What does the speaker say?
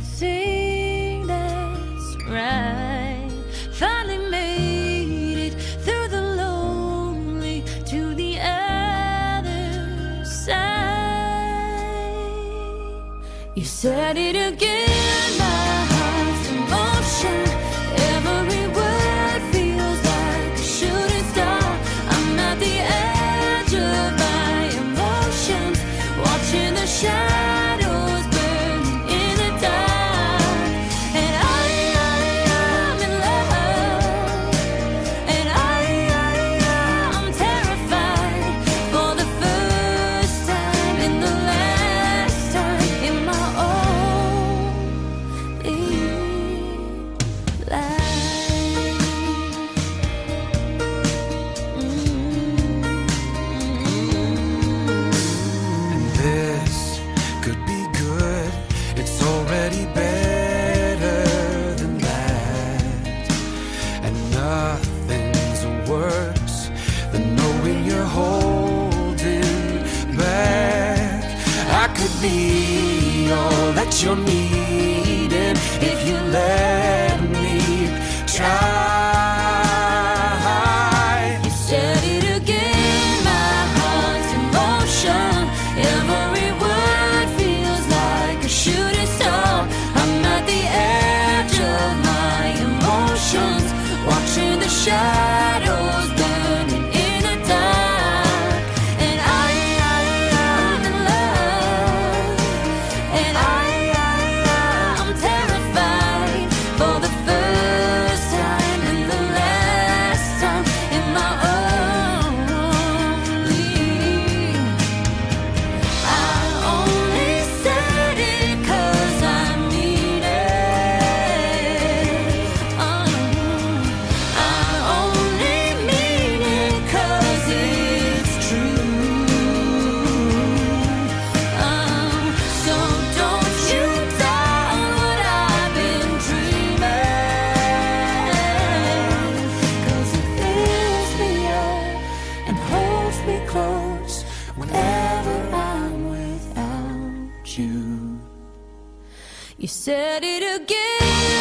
thing that's right. Finally made it through the lonely to the other side. You said it again, my heart's in motion. Every word feels like a shooting star. I'm at the edge of my emotions, watching the be all that you're needing if you let me try. You said it again, my heart's in motion. Every word feels like a shooting star. I'm at the edge of my emotions, watching the shadows You said it again.